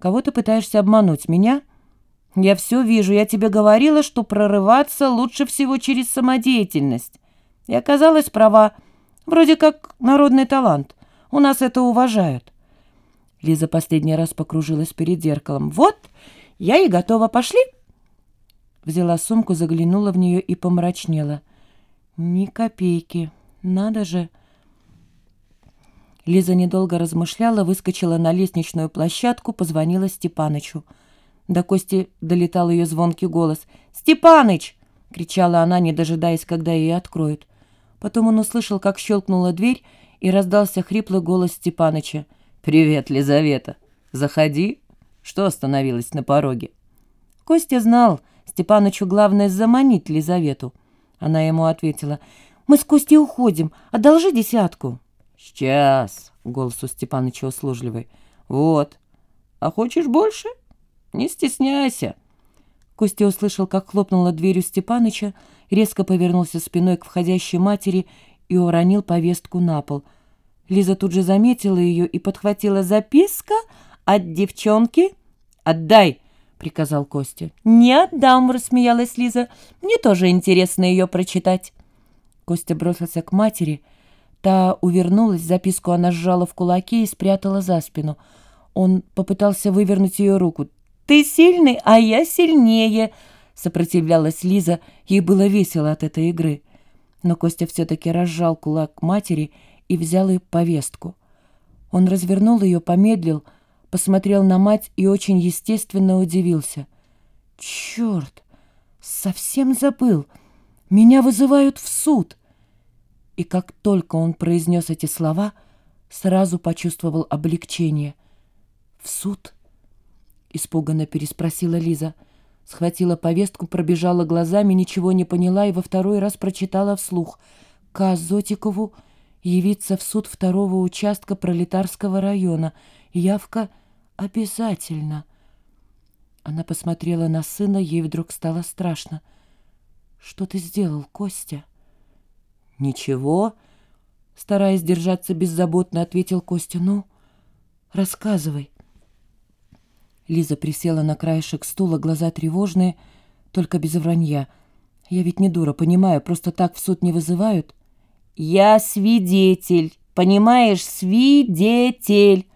Кого ты пытаешься обмануть? Меня? Я все вижу. Я тебе говорила, что прорываться лучше всего через самодеятельность. И оказалась права. Вроде как народный талант. У нас это уважают. Лиза последний раз покружилась перед зеркалом. «Вот, я и готова. Пошли?» Взяла сумку, заглянула в нее и помрачнела. «Ни копейки. Надо же!» Лиза недолго размышляла, выскочила на лестничную площадку, позвонила Степанычу. До Кости долетал ее звонкий голос. «Степаныч!» — кричала она, не дожидаясь, когда ее откроют. Потом он услышал, как щелкнула дверь, и раздался хриплый голос Степаныча. «Привет, Лизавета! Заходи!» Что остановилась на пороге? Костя знал, Степанычу главное заманить Лизавету. Она ему ответила. «Мы с Костей уходим. Одолжи десятку». «Сейчас!» — голос у Степаныча услужливый. «Вот. А хочешь больше? Не стесняйся!» Костя услышал, как хлопнула дверью Степаныча, резко повернулся спиной к входящей матери и уронил повестку на пол. Лиза тут же заметила ее и подхватила записка от девчонки. «Отдай!» — приказал Костя. «Не отдам!» — рассмеялась Лиза. «Мне тоже интересно ее прочитать». Костя бросился к матери. Та увернулась, записку она сжала в кулаке и спрятала за спину. Он попытался вывернуть ее руку. «Ты сильный, а я сильнее!» — сопротивлялась Лиза. Ей было весело от этой игры. Но Костя все-таки разжал кулак матери и взял ее повестку. Он развернул ее, помедлил, посмотрел на мать и очень естественно удивился. «Черт! Совсем забыл! Меня вызывают в суд!» И как только он произнес эти слова, сразу почувствовал облегчение. «В суд?» — испуганно переспросила Лиза. Схватила повестку, пробежала глазами, ничего не поняла и во второй раз прочитала вслух. «К Зотикову явиться в суд второго участка пролетарского района. Явка обязательно». Она посмотрела на сына, ей вдруг стало страшно. «Что ты сделал, Костя?» «Ничего», — стараясь держаться беззаботно, ответил Костя. «Ну, рассказывай». Лиза присела на краешек стула, глаза тревожные, только без вранья. «Я ведь не дура, понимаю, просто так в суд не вызывают». «Я свидетель, понимаешь, свидетель!»